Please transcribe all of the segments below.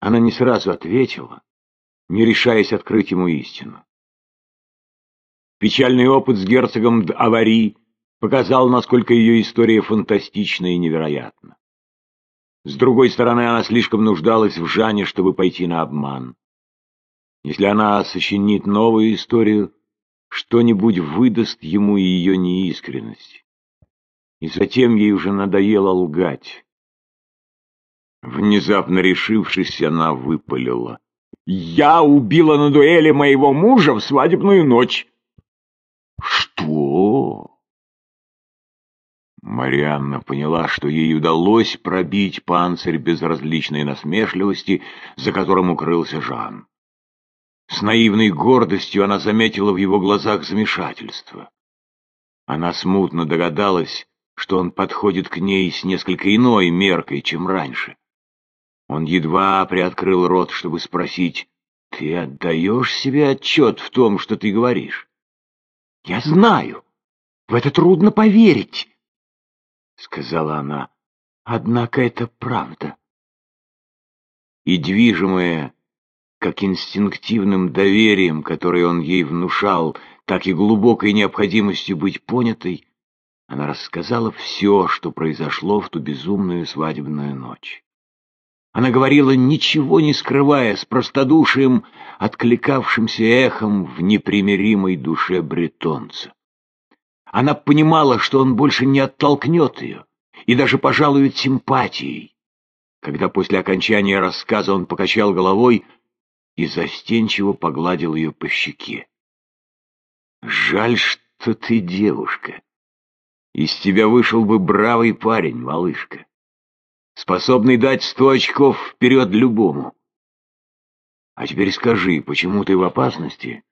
Она не сразу ответила, не решаясь открыть ему истину. Печальный опыт с герцогом Авари показал, насколько ее история фантастична и невероятна. С другой стороны, она слишком нуждалась в Жане, чтобы пойти на обман. Если она сочинит новую историю, что-нибудь выдаст ему ее неискренность. И затем ей уже надоело лгать. Внезапно решившись, она выпалила. «Я убила на дуэли моего мужа в свадебную ночь!» «Что?» Марианна поняла, что ей удалось пробить панцирь безразличной насмешливости, за которым укрылся Жан. С наивной гордостью она заметила в его глазах замешательство. Она смутно догадалась, что он подходит к ней с несколько иной меркой, чем раньше. Он едва приоткрыл рот, чтобы спросить, «Ты отдаешь себе отчет в том, что ты говоришь?» «Я знаю. В это трудно поверить», — сказала она. «Однако это правда». И движимая, как инстинктивным доверием, которое он ей внушал, так и глубокой необходимостью быть понятой, она рассказала все, что произошло в ту безумную свадебную ночь. Она говорила, ничего не скрывая, с простодушием, откликавшимся эхом в непримиримой душе бретонца. Она понимала, что он больше не оттолкнет ее и даже пожалует симпатией. Когда после окончания рассказа он покачал головой и застенчиво погладил ее по щеке. «Жаль, что ты девушка», из тебя вышел бы бравый парень, малышка, способный дать сто очков вперед любому. А теперь скажи, почему ты в опасности?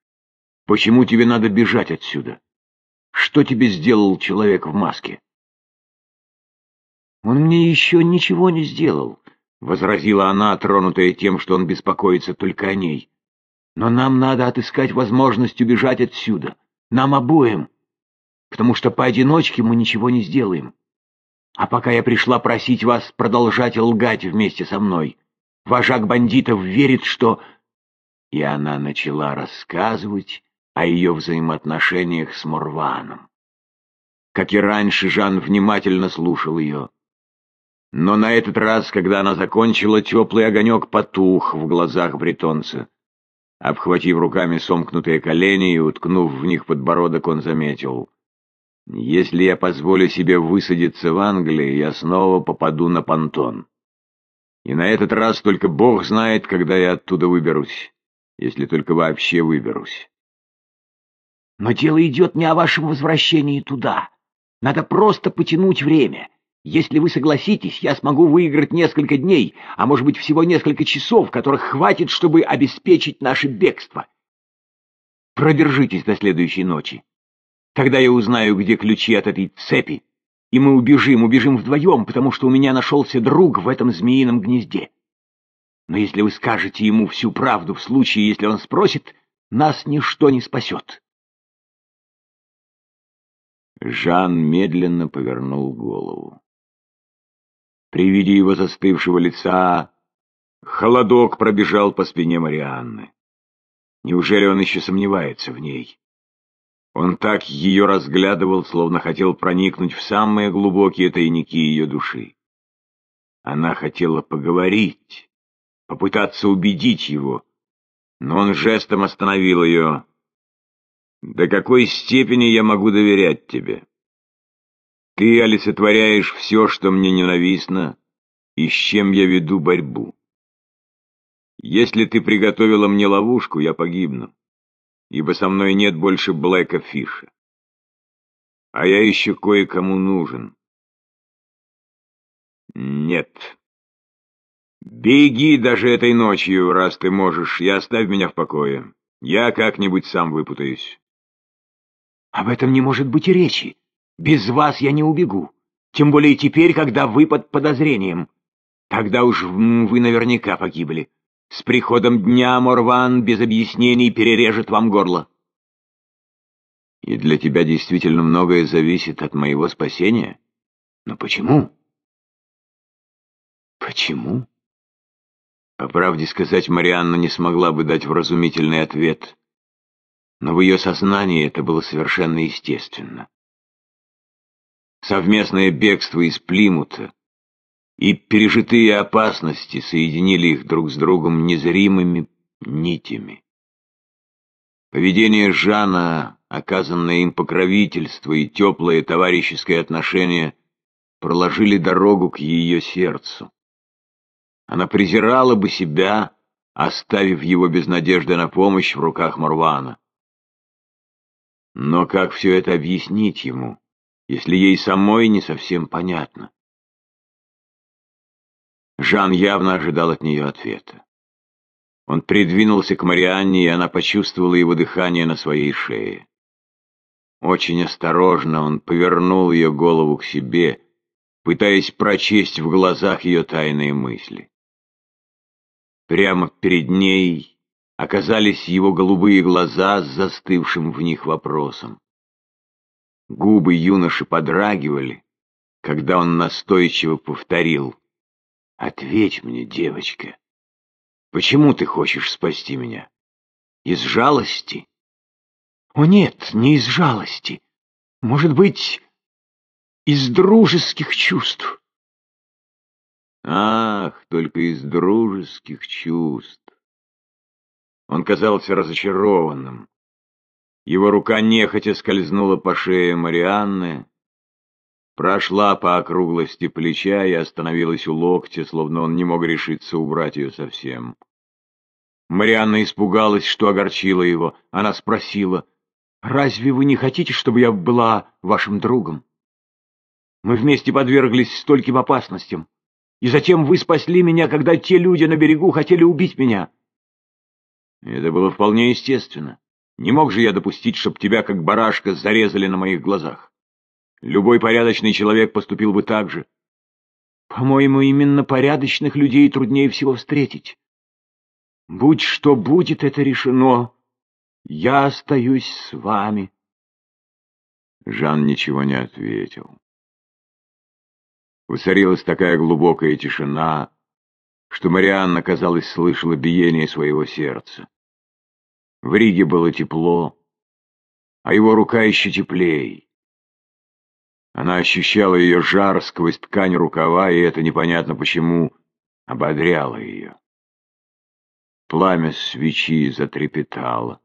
Почему тебе надо бежать отсюда? Что тебе сделал человек в маске? Он мне еще ничего не сделал, — возразила она, тронутая тем, что он беспокоится только о ней. Но нам надо отыскать возможность убежать отсюда. Нам обоим потому что поодиночке мы ничего не сделаем. А пока я пришла просить вас продолжать лгать вместе со мной, вожак бандитов верит, что...» И она начала рассказывать о ее взаимоотношениях с Морваном. Как и раньше, Жан внимательно слушал ее. Но на этот раз, когда она закончила, теплый огонек потух в глазах бретонца. Обхватив руками сомкнутые колени и уткнув в них подбородок, он заметил — если я позволю себе высадиться в Англии, я снова попаду на понтон. И на этот раз только Бог знает, когда я оттуда выберусь, если только вообще выберусь. Но дело идет не о вашем возвращении туда. Надо просто потянуть время. Если вы согласитесь, я смогу выиграть несколько дней, а может быть всего несколько часов, которых хватит, чтобы обеспечить наше бегство. Продержитесь до следующей ночи. Тогда я узнаю, где ключи от этой цепи, и мы убежим, убежим вдвоем, потому что у меня нашелся друг в этом змеином гнезде. Но если вы скажете ему всю правду в случае, если он спросит, нас ничто не спасет. Жан медленно повернул голову. При виде его застывшего лица холодок пробежал по спине Марианны. Неужели он еще сомневается в ней? Он так ее разглядывал, словно хотел проникнуть в самые глубокие тайники ее души. Она хотела поговорить, попытаться убедить его, но он жестом остановил ее. «До какой степени я могу доверять тебе? Ты олицетворяешь все, что мне ненавистно, и с чем я веду борьбу. Если ты приготовила мне ловушку, я погибну ибо со мной нет больше Блэка Фиша. А я еще кое-кому нужен. Нет. Беги даже этой ночью, раз ты можешь, и оставь меня в покое. Я как-нибудь сам выпутаюсь. Об этом не может быть и речи. Без вас я не убегу. Тем более теперь, когда вы под подозрением. Тогда уж вы наверняка погибли. С приходом дня Морван без объяснений перережет вам горло. И для тебя действительно многое зависит от моего спасения? Но почему? Почему? По правде сказать, Марианна не смогла бы дать вразумительный ответ, но в ее сознании это было совершенно естественно. Совместное бегство из Плимута и пережитые опасности соединили их друг с другом незримыми нитями. Поведение Жана, оказанное им покровительство и теплое товарищеское отношение проложили дорогу к ее сердцу. Она презирала бы себя, оставив его без надежды на помощь в руках Марвана. Но как все это объяснить ему, если ей самой не совсем понятно? Жан явно ожидал от нее ответа. Он придвинулся к Марианне, и она почувствовала его дыхание на своей шее. Очень осторожно он повернул ее голову к себе, пытаясь прочесть в глазах ее тайные мысли. Прямо перед ней оказались его голубые глаза с застывшим в них вопросом. Губы юноши подрагивали, когда он настойчиво повторил — Ответь мне, девочка, почему ты хочешь спасти меня? Из жалости? О нет, не из жалости. Может быть, из дружеских чувств. Ах, только из дружеских чувств. Он казался разочарованным. Его рука нехотя скользнула по шее Марианны, прошла по округлости плеча и остановилась у локтя, словно он не мог решиться убрать ее совсем. Марианна испугалась, что огорчила его. Она спросила, «Разве вы не хотите, чтобы я была вашим другом? Мы вместе подверглись стольким опасностям, и затем вы спасли меня, когда те люди на берегу хотели убить меня». Это было вполне естественно. Не мог же я допустить, чтобы тебя, как барашка, зарезали на моих глазах. Любой порядочный человек поступил бы так же. По-моему, именно порядочных людей труднее всего встретить. Будь что будет, это решено. Я остаюсь с вами. Жан ничего не ответил. Воцарилась такая глубокая тишина, что Марианна, казалось, слышала биение своего сердца. В Риге было тепло, а его рука еще теплее. Она ощущала ее жар сквозь ткань рукава, и это непонятно почему ободряло ее. Пламя свечи затрепетало.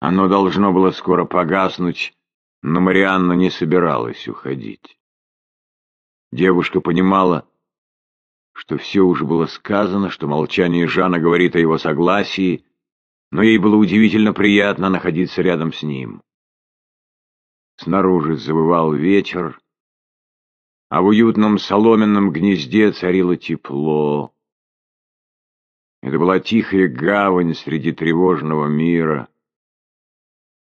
Оно должно было скоро погаснуть, но Марианна не собиралась уходить. Девушка понимала, что все уже было сказано, что молчание Жана говорит о его согласии, но ей было удивительно приятно находиться рядом с ним. Снаружи завывал ветер, а в уютном соломенном гнезде царило тепло. Это была тихая гавань среди тревожного мира,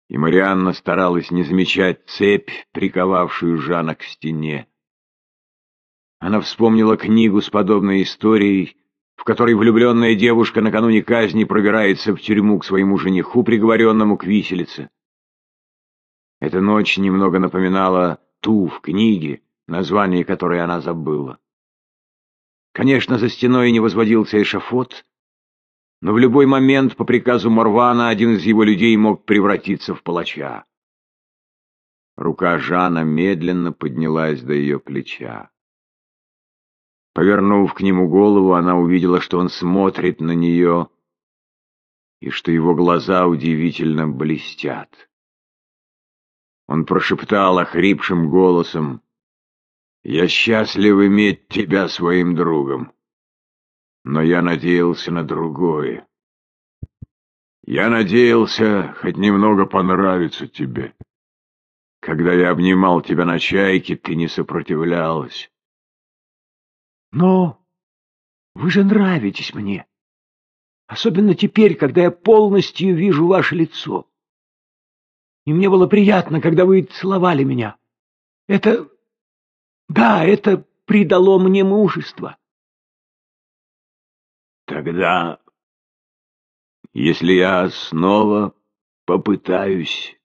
и Марианна старалась не замечать цепь, приковавшую Жана к стене. Она вспомнила книгу с подобной историей, в которой влюбленная девушка накануне казни пробирается в тюрьму к своему жениху, приговоренному к виселице. Эта ночь немного напоминала ту в книге, название которой она забыла. Конечно, за стеной не возводился эшафот, но в любой момент по приказу Марвана один из его людей мог превратиться в палача. Рука Жана медленно поднялась до ее плеча. Повернув к нему голову, она увидела, что он смотрит на нее и что его глаза удивительно блестят. Он прошептал охрипшим голосом, «Я счастлив иметь тебя своим другом, но я надеялся на другое. Я надеялся хоть немного понравиться тебе. Когда я обнимал тебя на чайке, ты не сопротивлялась». «Но вы же нравитесь мне, особенно теперь, когда я полностью вижу ваше лицо» и мне было приятно, когда вы целовали меня. Это... Да, это придало мне мужество. Тогда, если я снова попытаюсь